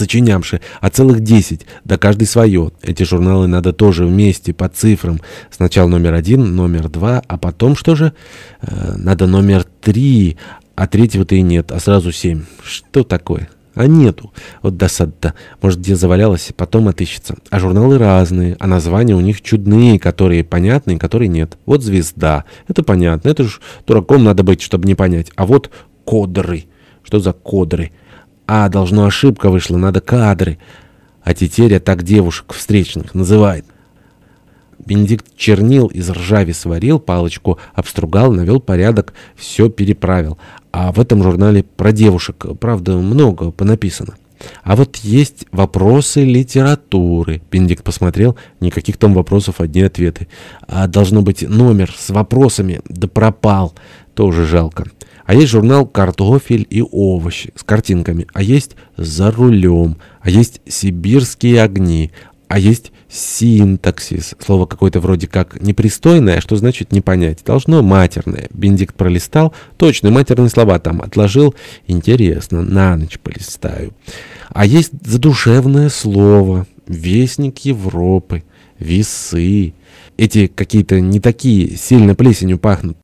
сочинявши, а целых десять, да каждый свое. Эти журналы надо тоже вместе, по цифрам. Сначала номер один, номер два, а потом что же? Э, надо номер три, а третьего-то и нет, а сразу семь. Что такое? А нету. Вот досада-то. Может, где завалялась, потом отыщется. А журналы разные, а названия у них чудные, которые понятны, которые нет. Вот «Звезда». Это понятно. Это ж дураком надо быть, чтобы не понять. А вот «Кодры». Что за «Кодры»? А, должно ошибка вышла, надо «Кадры». А тетеря так девушек встречных называет. Бенедикт чернил из ржави сварил, палочку обстругал, навел порядок, все переправил. А в этом журнале про девушек, правда, много понаписано. А вот есть вопросы литературы. Бенедикт посмотрел, никаких там вопросов, одни ответы. А должно быть номер с вопросами, да пропал, тоже жалко. А есть журнал «Картофель и овощи» с картинками, а есть «За рулем», а есть «Сибирские огни», а есть синтаксис. Слово какое-то вроде как непристойное, что значит не понять. Должно матерное. Бенедикт пролистал. Точно, матерные слова там отложил. Интересно, на ночь полистаю. А есть задушевное слово. Вестник Европы. Весы. Эти какие-то не такие, сильно плесенью пахнут.